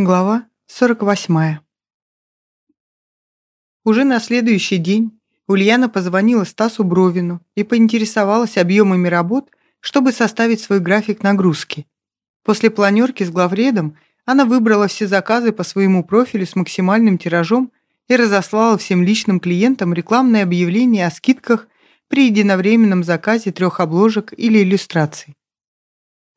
Глава 48. Уже на следующий день Ульяна позвонила Стасу Бровину и поинтересовалась объемами работ, чтобы составить свой график нагрузки. После планерки с главредом она выбрала все заказы по своему профилю с максимальным тиражом и разослала всем личным клиентам рекламное объявление о скидках при единовременном заказе трех обложек или иллюстраций.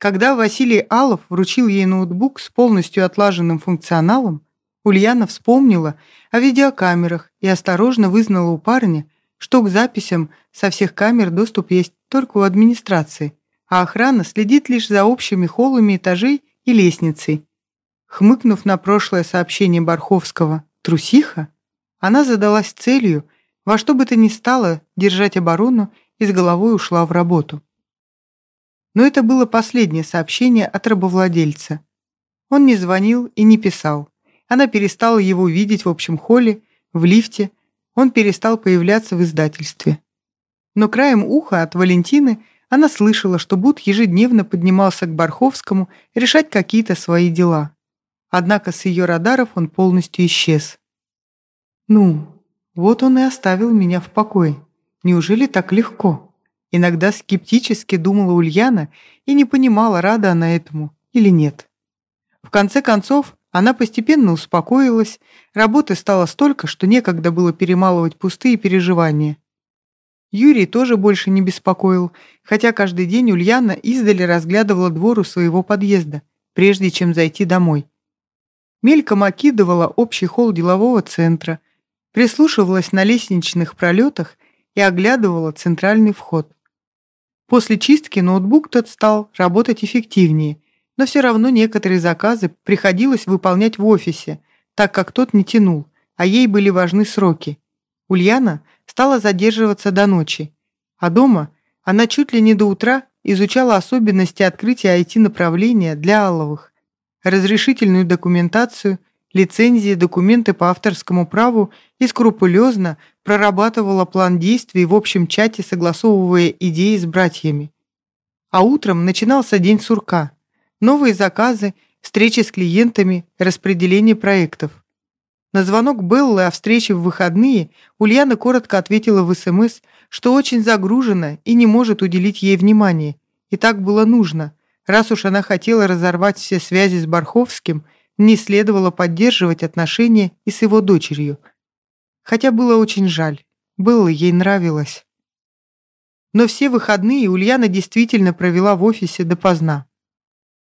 Когда Василий Алов вручил ей ноутбук с полностью отлаженным функционалом, Ульяна вспомнила о видеокамерах и осторожно вызнала у парня, что к записям со всех камер доступ есть только у администрации, а охрана следит лишь за общими холлами этажей и лестницей. Хмыкнув на прошлое сообщение Барховского «трусиха», она задалась целью во что бы то ни стало держать оборону и с головой ушла в работу. Но это было последнее сообщение от рабовладельца. Он не звонил и не писал. Она перестала его видеть в общем холле, в лифте, он перестал появляться в издательстве. Но краем уха от Валентины она слышала, что Буд ежедневно поднимался к Барховскому решать какие-то свои дела. Однако с ее радаров он полностью исчез. «Ну, вот он и оставил меня в покое. Неужели так легко?» Иногда скептически думала Ульяна и не понимала, рада она этому или нет. В конце концов, она постепенно успокоилась, работы стало столько, что некогда было перемалывать пустые переживания. Юрий тоже больше не беспокоил, хотя каждый день Ульяна издали разглядывала двор у своего подъезда, прежде чем зайти домой. Мельком окидывала общий холл делового центра, прислушивалась на лестничных пролетах и оглядывала центральный вход. После чистки ноутбук тот стал работать эффективнее, но все равно некоторые заказы приходилось выполнять в офисе, так как тот не тянул, а ей были важны сроки. Ульяна стала задерживаться до ночи, а дома она чуть ли не до утра изучала особенности открытия IT-направления для Алловых, разрешительную документацию, лицензии, документы по авторскому праву и скрупулезно прорабатывала план действий в общем чате, согласовывая идеи с братьями. А утром начинался день сурка. Новые заказы, встречи с клиентами, распределение проектов. На звонок Беллы о встрече в выходные Ульяна коротко ответила в СМС, что очень загружена и не может уделить ей внимания. И так было нужно. Раз уж она хотела разорвать все связи с Барховским, не следовало поддерживать отношения и с его дочерью – Хотя было очень жаль. Было ей нравилось. Но все выходные Ульяна действительно провела в офисе допоздна.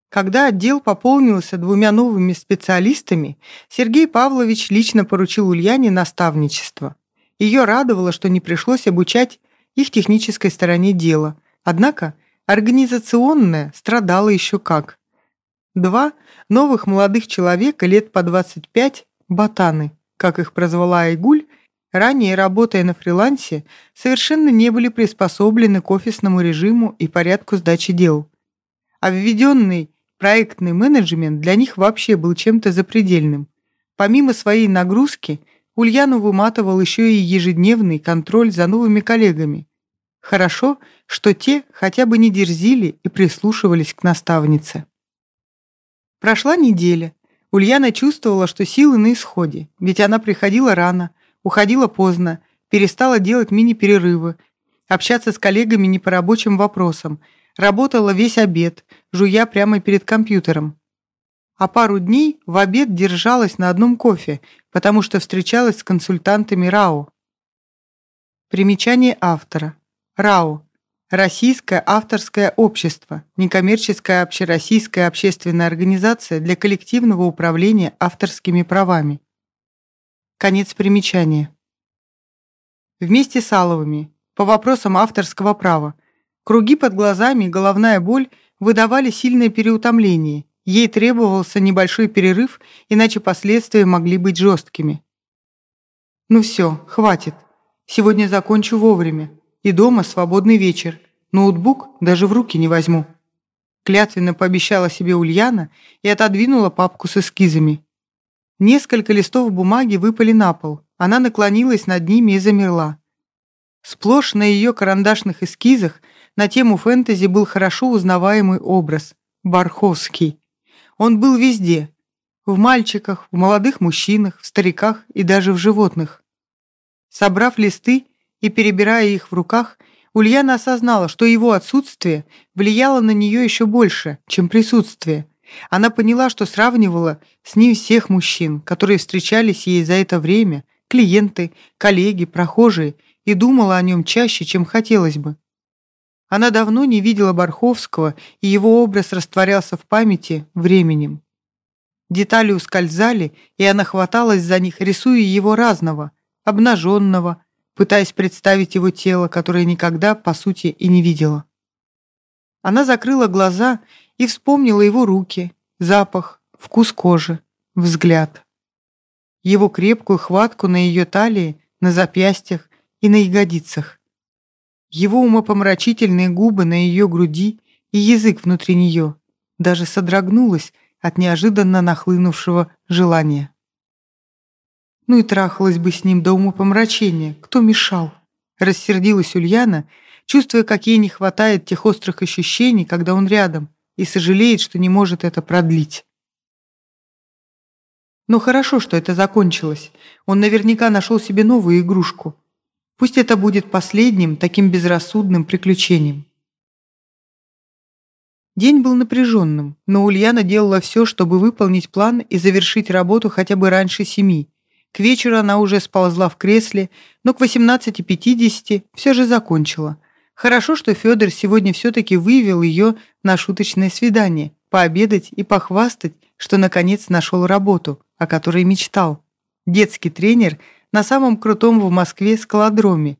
Когда отдел пополнился двумя новыми специалистами, Сергей Павлович лично поручил Ульяне наставничество. Ее радовало, что не пришлось обучать их технической стороне дела. Однако организационная страдала еще как. Два новых молодых человека лет по 25, ботаны, как их прозвала Айгуль, ранее работая на фрилансе, совершенно не были приспособлены к офисному режиму и порядку сдачи дел. А введенный проектный менеджмент для них вообще был чем-то запредельным. Помимо своей нагрузки, Ульяну выматывал еще и ежедневный контроль за новыми коллегами. Хорошо, что те хотя бы не дерзили и прислушивались к наставнице. Прошла неделя. Ульяна чувствовала, что силы на исходе, ведь она приходила рано, уходила поздно, перестала делать мини-перерывы, общаться с коллегами не по рабочим вопросам, работала весь обед, жуя прямо перед компьютером. А пару дней в обед держалась на одном кофе, потому что встречалась с консультантами РАО. Примечание автора. РАО. Российское авторское общество, некоммерческая общероссийская общественная организация для коллективного управления авторскими правами. Конец примечания. Вместе с Аловыми, по вопросам авторского права, круги под глазами и головная боль выдавали сильное переутомление. Ей требовался небольшой перерыв, иначе последствия могли быть жесткими. «Ну все, хватит. Сегодня закончу вовремя. И дома свободный вечер. Ноутбук даже в руки не возьму». Клятвенно пообещала себе Ульяна и отодвинула папку с эскизами. Несколько листов бумаги выпали на пол. Она наклонилась над ними и замерла. Сплошь на ее карандашных эскизах на тему фэнтези был хорошо узнаваемый образ – Барховский. Он был везде. В мальчиках, в молодых мужчинах, в стариках и даже в животных. Собрав листы и перебирая их в руках, Ульяна осознала, что его отсутствие влияло на нее еще больше, чем присутствие. Она поняла, что сравнивала с ним всех мужчин, которые встречались ей за это время, клиенты, коллеги, прохожие, и думала о нем чаще, чем хотелось бы. Она давно не видела Барховского, и его образ растворялся в памяти временем. Детали ускользали, и она хваталась за них, рисуя его разного, обнаженного, пытаясь представить его тело, которое никогда, по сути, и не видела. Она закрыла глаза и вспомнила его руки, запах, вкус кожи, взгляд. Его крепкую хватку на ее талии, на запястьях и на ягодицах. Его умопомрачительные губы на ее груди и язык внутри нее. Даже содрогнулась от неожиданно нахлынувшего желания. Ну и трахалась бы с ним до умопомрачения. Кто мешал? Рассердилась Ульяна, чувствуя, как ей не хватает тех острых ощущений, когда он рядом, и сожалеет, что не может это продлить. Но хорошо, что это закончилось. Он наверняка нашел себе новую игрушку. Пусть это будет последним таким безрассудным приключением. День был напряженным, но Ульяна делала все, чтобы выполнить план и завершить работу хотя бы раньше семи. К вечеру она уже сползла в кресле, но к 18.50 все же закончила – Хорошо, что Федор сегодня все-таки вывел ее на шуточное свидание, пообедать и похвастать, что наконец нашел работу, о которой мечтал. Детский тренер на самом крутом в Москве скалодроме.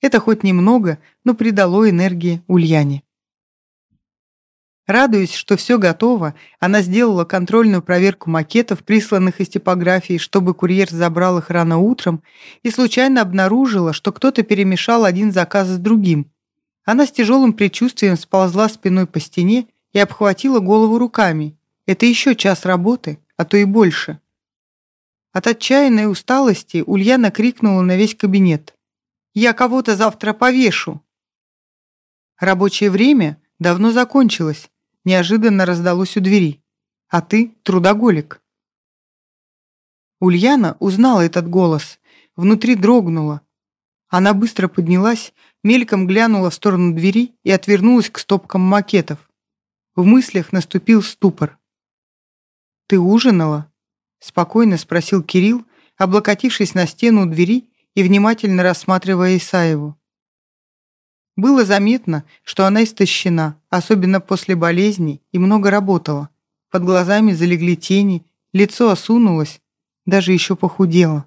Это хоть немного, но придало энергии Ульяне. Радуясь, что все готово, она сделала контрольную проверку макетов, присланных из типографии, чтобы курьер забрал их рано утром, и случайно обнаружила, что кто-то перемешал один заказ с другим – она с тяжелым предчувствием сползла спиной по стене и обхватила голову руками. Это еще час работы, а то и больше. От отчаянной усталости Ульяна крикнула на весь кабинет. «Я кого-то завтра повешу!» Рабочее время давно закончилось, неожиданно раздалось у двери. «А ты трудоголик». Ульяна узнала этот голос, внутри дрогнула. Она быстро поднялась, мельком глянула в сторону двери и отвернулась к стопкам макетов. В мыслях наступил ступор. «Ты ужинала?» — спокойно спросил Кирилл, облокотившись на стену двери и внимательно рассматривая Исаеву. Было заметно, что она истощена, особенно после болезни, и много работала. Под глазами залегли тени, лицо осунулось, даже еще похудело.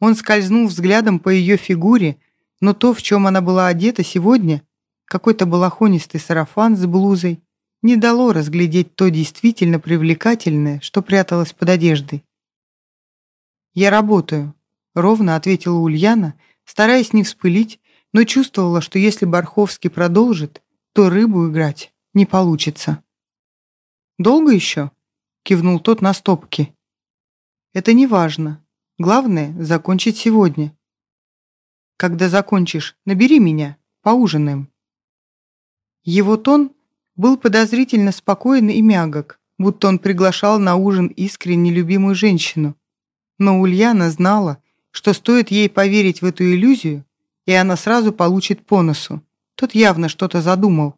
Он скользнул взглядом по ее фигуре, но то, в чем она была одета сегодня, какой-то балахонистый сарафан с блузой, не дало разглядеть то действительно привлекательное, что пряталось под одеждой. «Я работаю», — ровно ответила Ульяна, стараясь не вспылить, но чувствовала, что если Барховский продолжит, то рыбу играть не получится. «Долго еще?» — кивнул тот на стопки. «Это не важно. Главное — закончить сегодня. Когда закончишь, набери меня, поужинаем». Его тон был подозрительно спокоен и мягок, будто он приглашал на ужин искренне любимую женщину. Но Ульяна знала, что стоит ей поверить в эту иллюзию, и она сразу получит по носу. Тот явно что-то задумал.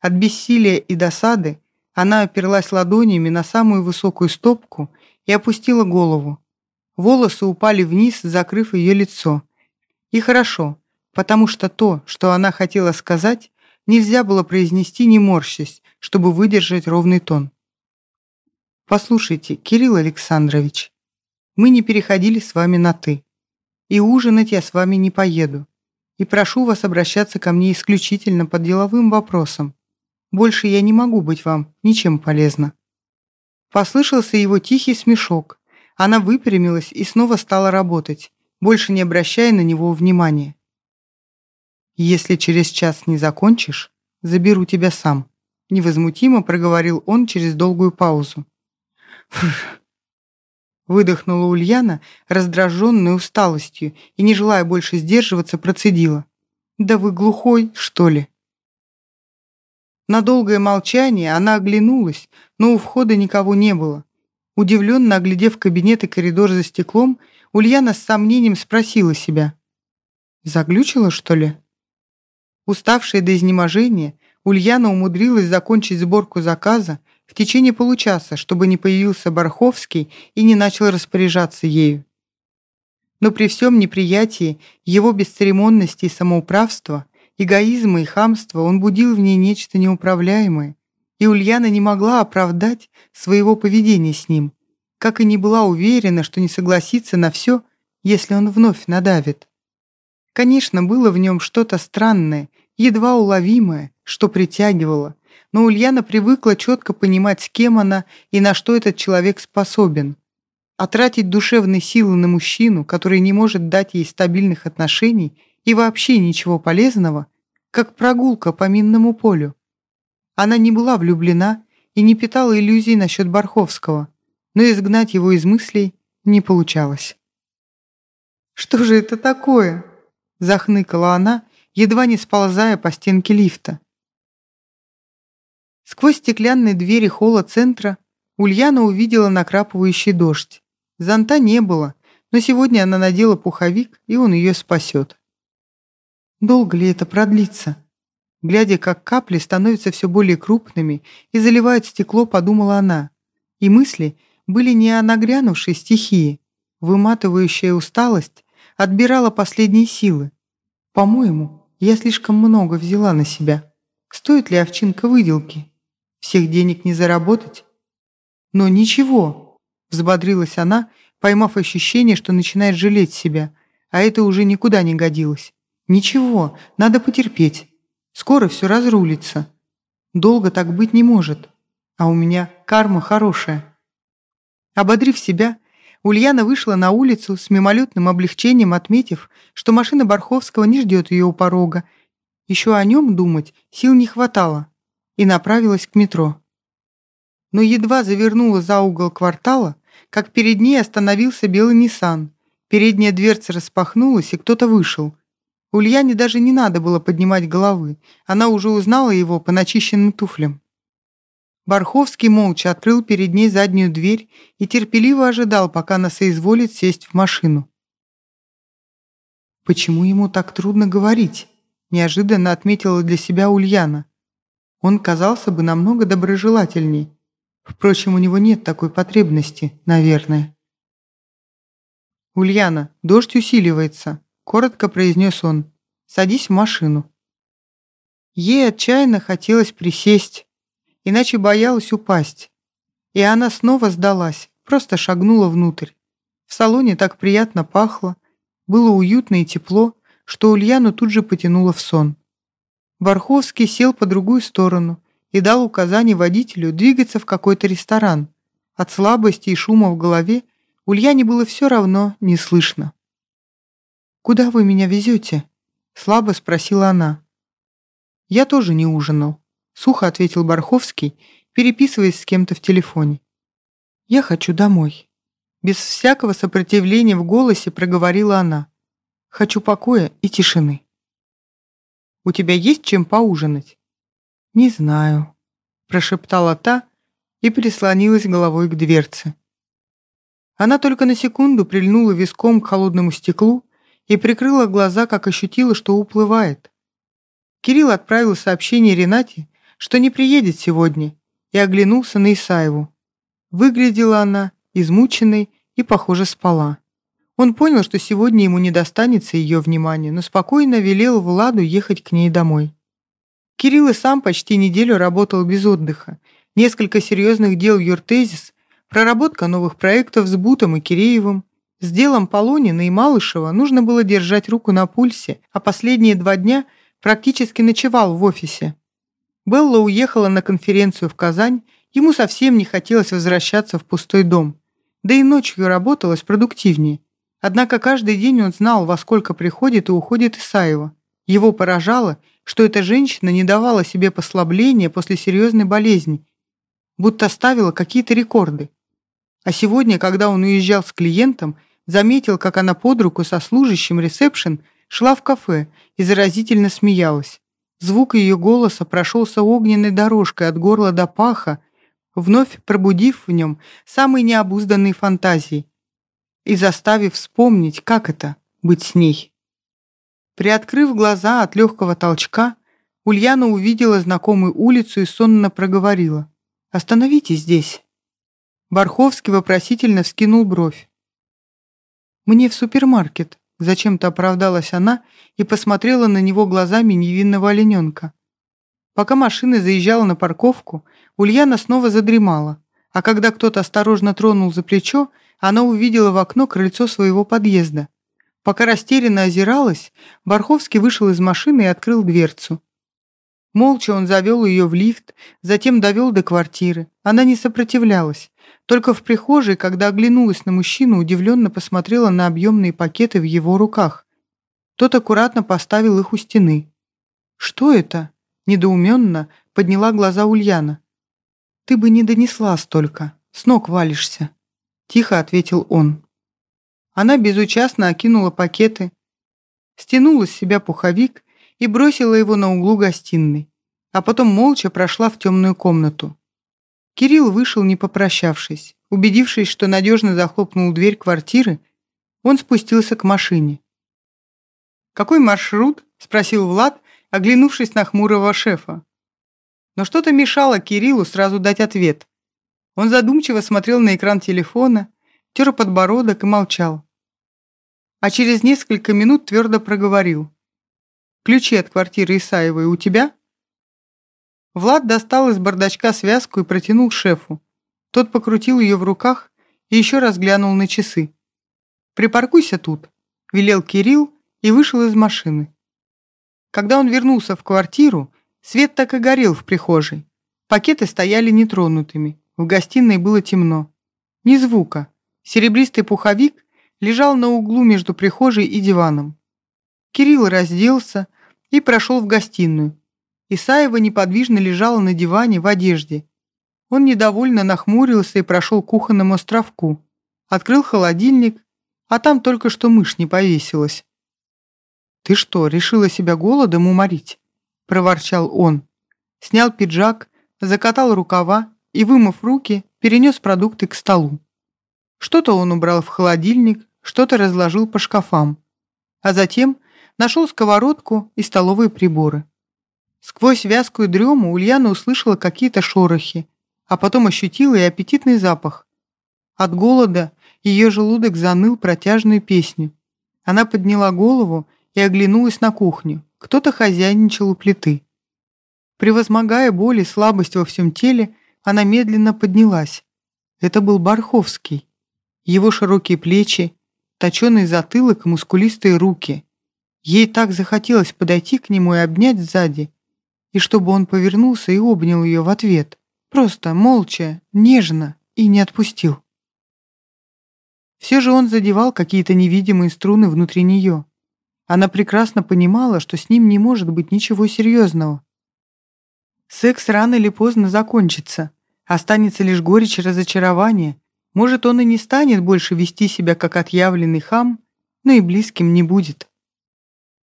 От бессилия и досады она оперлась ладонями на самую высокую стопку и опустила голову. Волосы упали вниз, закрыв ее лицо. И хорошо, потому что то, что она хотела сказать, нельзя было произнести не морщась, чтобы выдержать ровный тон. «Послушайте, Кирилл Александрович, мы не переходили с вами на «ты», и ужинать я с вами не поеду, и прошу вас обращаться ко мне исключительно под деловым вопросом. Больше я не могу быть вам ничем полезна». Послышался его тихий смешок. Она выпрямилась и снова стала работать, больше не обращая на него внимания. «Если через час не закончишь, заберу тебя сам», невозмутимо проговорил он через долгую паузу. «Фух!» Выдохнула Ульяна, раздраженная усталостью, и, не желая больше сдерживаться, процедила. «Да вы глухой, что ли?» На долгое молчание она оглянулась, но у входа никого не было. Удивленно оглядев кабинет и коридор за стеклом, Ульяна с сомнением спросила себя. «Заглючила, что ли?» Уставшая до изнеможения, Ульяна умудрилась закончить сборку заказа в течение получаса, чтобы не появился Барховский и не начал распоряжаться ею. Но при всем неприятии его бесцеремонности и самоуправства, эгоизма и хамства он будил в ней нечто неуправляемое, и Ульяна не могла оправдать своего поведения с ним, как и не была уверена, что не согласится на все, если он вновь надавит. Конечно, было в нем что-то странное, едва уловимое, что притягивало, но Ульяна привыкла четко понимать, с кем она и на что этот человек способен. А тратить душевные силы на мужчину, который не может дать ей стабильных отношений и вообще ничего полезного, как прогулка по минному полю. Она не была влюблена и не питала иллюзий насчет Барховского, но изгнать его из мыслей не получалось. «Что же это такое?» – захныкала она, едва не сползая по стенке лифта. Сквозь стеклянные двери холла центра Ульяна увидела накрапывающий дождь. Зонта не было, но сегодня она надела пуховик, и он ее спасет. Долго ли это продлится? Глядя, как капли становятся все более крупными и заливают стекло, подумала она. И мысли были не о нагрянувшей стихии. Выматывающая усталость отбирала последние силы. По-моему, я слишком много взяла на себя. Стоит ли овчинка выделки? Всех денег не заработать? Но ничего, взбодрилась она, поймав ощущение, что начинает жалеть себя, а это уже никуда не годилось. Ничего, надо потерпеть. Скоро все разрулится. Долго так быть не может. А у меня карма хорошая. Ободрив себя, Ульяна вышла на улицу с мимолетным облегчением, отметив, что машина Барховского не ждет ее у порога. Еще о нем думать сил не хватало. И направилась к метро. Но едва завернула за угол квартала, как перед ней остановился белый Ниссан. Передняя дверца распахнулась, и кто-то вышел – Ульяне даже не надо было поднимать головы. Она уже узнала его по начищенным туфлям. Барховский молча открыл перед ней заднюю дверь и терпеливо ожидал, пока она соизволит сесть в машину. «Почему ему так трудно говорить?» – неожиданно отметила для себя Ульяна. Он казался бы намного доброжелательней. Впрочем, у него нет такой потребности, наверное. «Ульяна, дождь усиливается», коротко произнес он. «Садись в машину». Ей отчаянно хотелось присесть, иначе боялась упасть. И она снова сдалась, просто шагнула внутрь. В салоне так приятно пахло, было уютно и тепло, что Ульяну тут же потянуло в сон. Барховский сел по другую сторону и дал указание водителю двигаться в какой-то ресторан. От слабости и шума в голове Ульяне было все равно не слышно. «Куда вы меня везете?» — слабо спросила она. «Я тоже не ужинал», — сухо ответил Барховский, переписываясь с кем-то в телефоне. «Я хочу домой». Без всякого сопротивления в голосе проговорила она. «Хочу покоя и тишины». «У тебя есть чем поужинать?» «Не знаю», — прошептала та и прислонилась головой к дверце. Она только на секунду прильнула виском к холодному стеклу, и прикрыла глаза, как ощутила, что уплывает. Кирилл отправил сообщение Ренате, что не приедет сегодня, и оглянулся на Исаеву. Выглядела она измученной и, похоже, спала. Он понял, что сегодня ему не достанется ее внимания, но спокойно велел Владу ехать к ней домой. Кирилл и сам почти неделю работал без отдыха. Несколько серьезных дел Юртезис, проработка новых проектов с Бутом и Киреевым, с делом Полонина и Малышева нужно было держать руку на пульсе, а последние два дня практически ночевал в офисе. Белла уехала на конференцию в Казань, ему совсем не хотелось возвращаться в пустой дом. Да и ночью работалось продуктивнее. Однако каждый день он знал, во сколько приходит и уходит Исаева. Его поражало, что эта женщина не давала себе послабления после серьезной болезни, будто ставила какие-то рекорды. А сегодня, когда он уезжал с клиентом, заметил, как она под руку со служащим ресепшн шла в кафе и заразительно смеялась. Звук ее голоса прошелся огненной дорожкой от горла до паха, вновь пробудив в нем самые необузданные фантазии и заставив вспомнить, как это — быть с ней. Приоткрыв глаза от легкого толчка, Ульяна увидела знакомую улицу и сонно проговорила. «Остановитесь здесь». Барховский вопросительно вскинул бровь. «Мне в супермаркет», — зачем-то оправдалась она и посмотрела на него глазами невинного олененка. Пока машина заезжала на парковку, Ульяна снова задремала, а когда кто-то осторожно тронул за плечо, она увидела в окно крыльцо своего подъезда. Пока растерянно озиралась, Барховский вышел из машины и открыл дверцу. Молча он завел ее в лифт, затем довел до квартиры. Она не сопротивлялась. Только в прихожей, когда оглянулась на мужчину, удивленно посмотрела на объемные пакеты в его руках. Тот аккуратно поставил их у стены. «Что это?» – недоуменно подняла глаза Ульяна. «Ты бы не донесла столько. С ног валишься», – тихо ответил он. Она безучастно окинула пакеты, стянула с себя пуховик и бросила его на углу гостиной, а потом молча прошла в темную комнату. Кирилл вышел, не попрощавшись. Убедившись, что надежно захлопнул дверь квартиры, он спустился к машине. «Какой маршрут?» – спросил Влад, оглянувшись на хмурого шефа. Но что-то мешало Кириллу сразу дать ответ. Он задумчиво смотрел на экран телефона, тер подбородок и молчал. А через несколько минут твердо проговорил. Ключи от квартиры Исаевой у тебя?» Влад достал из бардачка связку и протянул шефу. Тот покрутил ее в руках и еще раз глянул на часы. «Припаркуйся тут», — велел Кирилл и вышел из машины. Когда он вернулся в квартиру, свет так и горел в прихожей. Пакеты стояли нетронутыми, в гостиной было темно. Ни звука. Серебристый пуховик лежал на углу между прихожей и диваном. Кирилл разделся и прошел в гостиную. Исаева неподвижно лежала на диване в одежде. Он недовольно нахмурился и прошел к кухонному островку. Открыл холодильник, а там только что мышь не повесилась. «Ты что, решила себя голодом уморить?» – проворчал он. Снял пиджак, закатал рукава и, вымыв руки, перенес продукты к столу. Что-то он убрал в холодильник, что-то разложил по шкафам. А затем нашел сковородку и столовые приборы. Сквозь вязкую дрему Ульяна услышала какие-то шорохи, а потом ощутила и аппетитный запах. От голода ее желудок заныл протяжную песню. Она подняла голову и оглянулась на кухню. Кто-то хозяйничал у плиты. Превозмогая боль и слабость во всем теле, она медленно поднялась. Это был Барховский. Его широкие плечи, точеный затылок и мускулистые руки. Ей так захотелось подойти к нему и обнять сзади, и чтобы он повернулся и обнял ее в ответ. Просто, молча, нежно и не отпустил. Все же он задевал какие-то невидимые струны внутри нее. Она прекрасно понимала, что с ним не может быть ничего серьезного. Секс рано или поздно закончится, останется лишь горечь и разочарование. Может, он и не станет больше вести себя как отъявленный хам, но и близким не будет.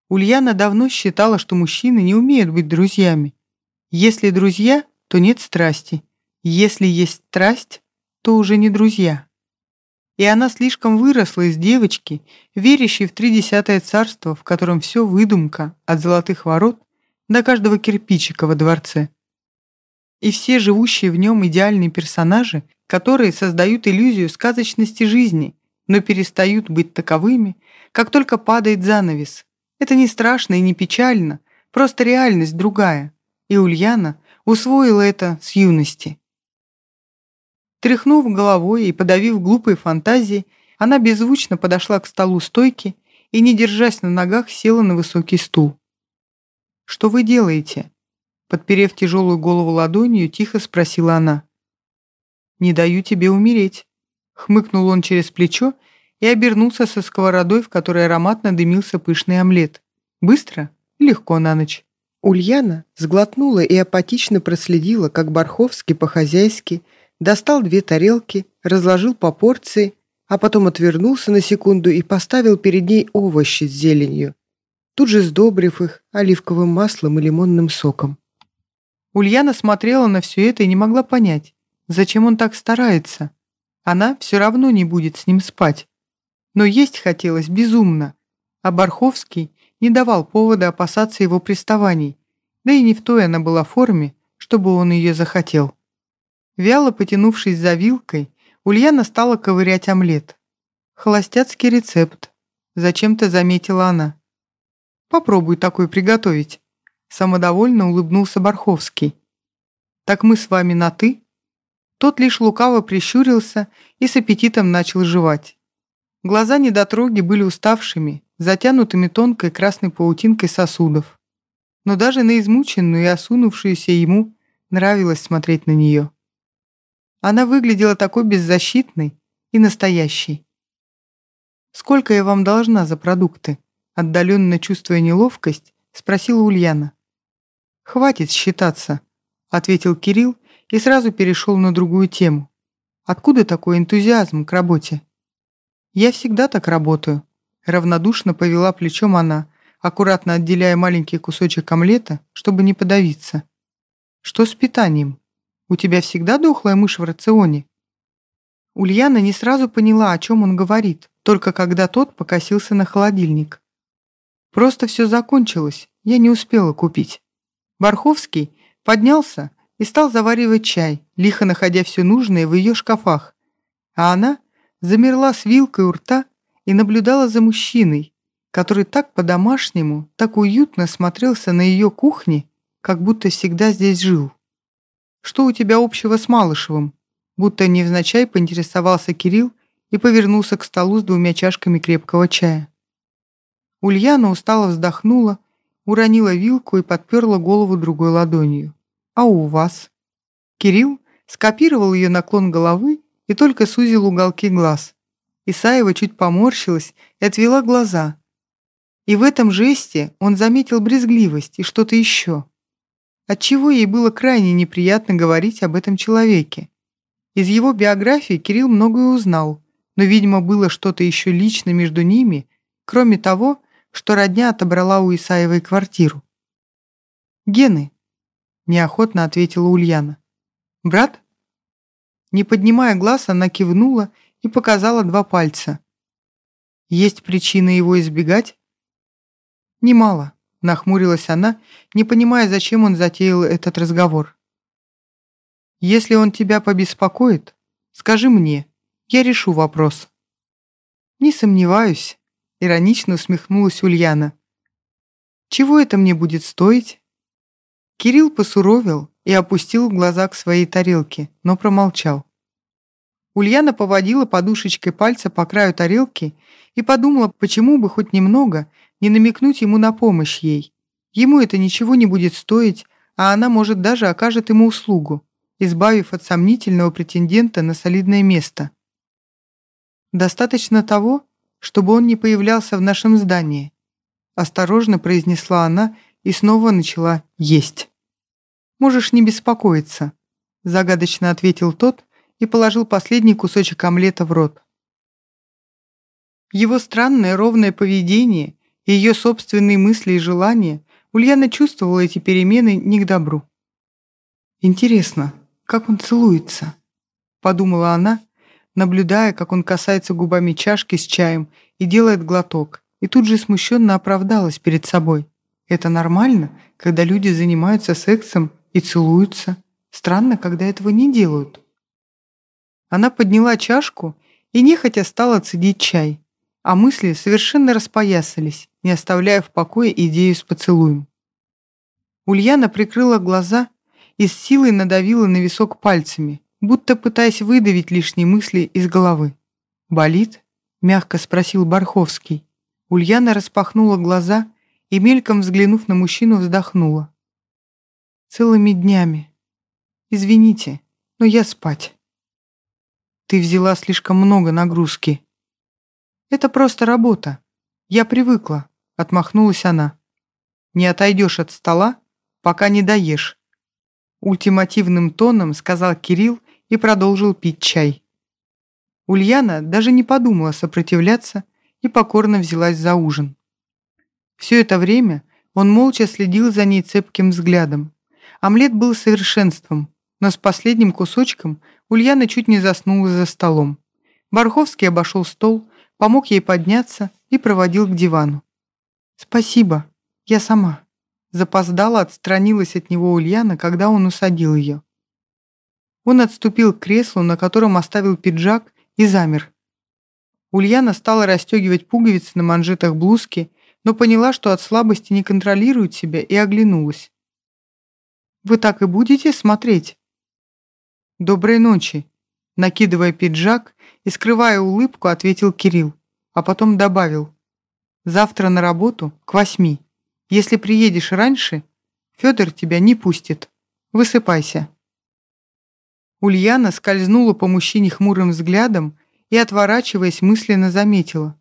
Ульяна давно считала, что мужчины не умеют быть друзьями. Если друзья, то нет страсти. Если есть страсть, то уже не друзья. И она слишком выросла из девочки, верящей в тридесятое царство, в котором все выдумка от золотых ворот до каждого кирпичика во дворце. И все живущие в нем идеальные персонажи, которые создают иллюзию сказочности жизни, но перестают быть таковыми, как только падает занавес, это не страшно и не печально, просто реальность другая. И Ульяна усвоила это с юности. Тряхнув головой и подавив глупые фантазии, она беззвучно подошла к столу стойки и, не держась на ногах, села на высокий стул. «Что вы делаете?» Подперев тяжелую голову ладонью, тихо спросила она. «Не даю тебе умереть», — хмыкнул он через плечо и обернулся со сковородой, в которой ароматно дымился пышный омлет. Быстро и легко на ночь. Ульяна сглотнула и апатично проследила, как Барховский по-хозяйски достал две тарелки, разложил по порции, а потом отвернулся на секунду и поставил перед ней овощи с зеленью, тут же сдобрив их оливковым маслом и лимонным соком. Ульяна смотрела на все это и не могла понять, Зачем он так старается? Она все равно не будет с ним спать. Но есть хотелось безумно, а Барховский не давал повода опасаться его приставаний, да и не в той она была форме, чтобы он ее захотел. Вяло потянувшись за вилкой, Ульяна стала ковырять омлет. Холостяцкий рецепт. Зачем-то заметила она. Попробуй такой приготовить. Самодовольно улыбнулся Барховский. Так мы с вами на «ты»? Тот лишь лукаво прищурился и с аппетитом начал жевать. Глаза недотроги были уставшими, затянутыми тонкой красной паутинкой сосудов. Но даже на измученную и осунувшуюся ему нравилось смотреть на нее. Она выглядела такой беззащитной и настоящей. «Сколько я вам должна за продукты?» Отдаленно чувствуя неловкость, спросила Ульяна. «Хватит считаться», — ответил Кирилл и сразу перешел на другую тему. «Откуда такой энтузиазм к работе?» «Я всегда так работаю», — равнодушно повела плечом она, аккуратно отделяя маленький кусочек омлета, чтобы не подавиться. «Что с питанием? У тебя всегда дохлая мышь в рационе?» Ульяна не сразу поняла, о чем он говорит, только когда тот покосился на холодильник. «Просто все закончилось, я не успела купить». Барховский поднялся и стал заваривать чай, лихо находя все нужное в ее шкафах, а она замерла с вилкой у рта и наблюдала за мужчиной, который так по-домашнему, так уютно смотрелся на ее кухне, как будто всегда здесь жил. «Что у тебя общего с Малышевым?» Будто невзначай поинтересовался Кирилл и повернулся к столу с двумя чашками крепкого чая. Ульяна устало вздохнула, уронила вилку и подперла голову другой ладонью. «А у вас?» Кирилл скопировал ее наклон головы и только сузил уголки глаз. Исаева чуть поморщилась и отвела глаза. И в этом жесте он заметил брезгливость и что-то еще. Отчего ей было крайне неприятно говорить об этом человеке. Из его биографии Кирилл многое узнал, но, видимо, было что-то еще лично между ними, кроме того, что родня отобрала у Исаевой квартиру. «Гены», — неохотно ответила Ульяна. «Брат?» Не поднимая глаз, она кивнула и показала два пальца. «Есть причина его избегать?» «Немало», — нахмурилась она, не понимая, зачем он затеял этот разговор. «Если он тебя побеспокоит, скажи мне, я решу вопрос». «Не сомневаюсь», — иронично усмехнулась Ульяна. «Чего это мне будет стоить?» Кирилл посуровил и опустил глаза к своей тарелке, но промолчал. Ульяна поводила подушечкой пальца по краю тарелки и подумала, почему бы хоть немного не намекнуть ему на помощь ей. Ему это ничего не будет стоить, а она, может, даже окажет ему услугу, избавив от сомнительного претендента на солидное место. «Достаточно того, чтобы он не появлялся в нашем здании», осторожно произнесла она и снова начала есть. «Можешь не беспокоиться», — загадочно ответил тот и положил последний кусочек омлета в рот. Его странное ровное поведение и ее собственные мысли и желания Ульяна чувствовала эти перемены не к добру. «Интересно, как он целуется?» — подумала она, наблюдая, как он касается губами чашки с чаем и делает глоток, и тут же смущенно оправдалась перед собой. Это нормально, когда люди занимаются сексом и целуются. Странно, когда этого не делают. Она подняла чашку и нехотя стала цедить чай, а мысли совершенно распоясались, не оставляя в покое идею с поцелуем. Ульяна прикрыла глаза и с силой надавила на висок пальцами, будто пытаясь выдавить лишние мысли из головы. «Болит?» — мягко спросил Барховский. Ульяна распахнула глаза и, мельком взглянув на мужчину, вздохнула. «Целыми днями. Извините, но я спать». Ты взяла слишком много нагрузки. Это просто работа. Я привыкла, отмахнулась она. Не отойдешь от стола, пока не доешь. Ультимативным тоном сказал Кирилл и продолжил пить чай. Ульяна даже не подумала сопротивляться и покорно взялась за ужин. Все это время он молча следил за ней цепким взглядом. Омлет был совершенством, Но с последним кусочком Ульяна чуть не заснула за столом. Барховский обошел стол, помог ей подняться и проводил к дивану. «Спасибо, я сама». Запоздала, отстранилась от него Ульяна, когда он усадил ее. Он отступил к креслу, на котором оставил пиджак, и замер. Ульяна стала расстегивать пуговицы на манжетах блузки, но поняла, что от слабости не контролирует себя, и оглянулась. «Вы так и будете смотреть?» «Доброй ночи», — накидывая пиджак и скрывая улыбку, ответил Кирилл, а потом добавил. «Завтра на работу к восьми. Если приедешь раньше, Федор тебя не пустит. Высыпайся». Ульяна скользнула по мужчине хмурым взглядом и, отворачиваясь, мысленно заметила.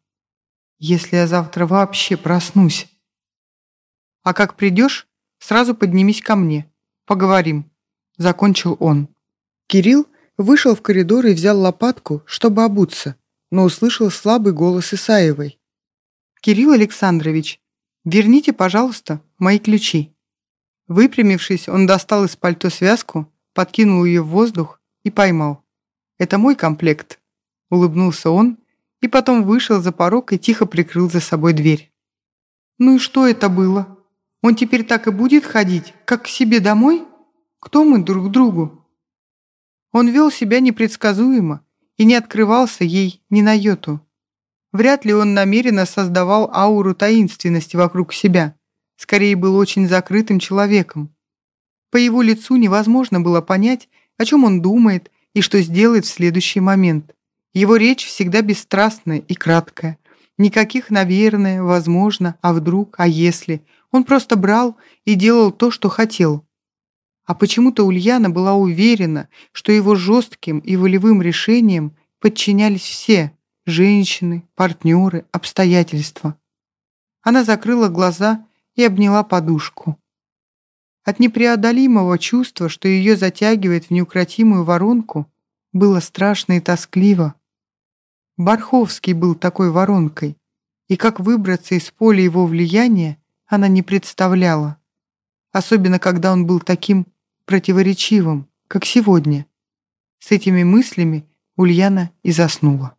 «Если я завтра вообще проснусь...» «А как придешь, сразу поднимись ко мне. Поговорим», — закончил он. Кирилл вышел в коридор и взял лопатку, чтобы обуться, но услышал слабый голос Исаевой. «Кирилл Александрович, верните, пожалуйста, мои ключи». Выпрямившись, он достал из пальто связку, подкинул ее в воздух и поймал. «Это мой комплект», — улыбнулся он, и потом вышел за порог и тихо прикрыл за собой дверь. «Ну и что это было? Он теперь так и будет ходить, как к себе домой? Кто мы друг другу?» Он вел себя непредсказуемо и не открывался ей ни на йоту. Вряд ли он намеренно создавал ауру таинственности вокруг себя. Скорее, был очень закрытым человеком, по его лицу невозможно было понять, о чем он думает и что сделает в следующий момент. Его речь всегда бесстрастная и краткая. Никаких «наверное», «возможно», «а вдруг», «а если». Он просто брал и делал то, что хотел. А почему-то Ульяна была уверена, что его жестким и волевым решениям подчинялись все – женщины, партнеры, обстоятельства. Она закрыла глаза и обняла подушку. От непреодолимого чувства, что ее затягивает в неукротимую воронку, было страшно и тоскливо. Барховский был такой воронкой, и как выбраться из поля его влияния она не представляла. Особенно, когда он был таким противоречивым, как сегодня. С этими мыслями Ульяна и заснула.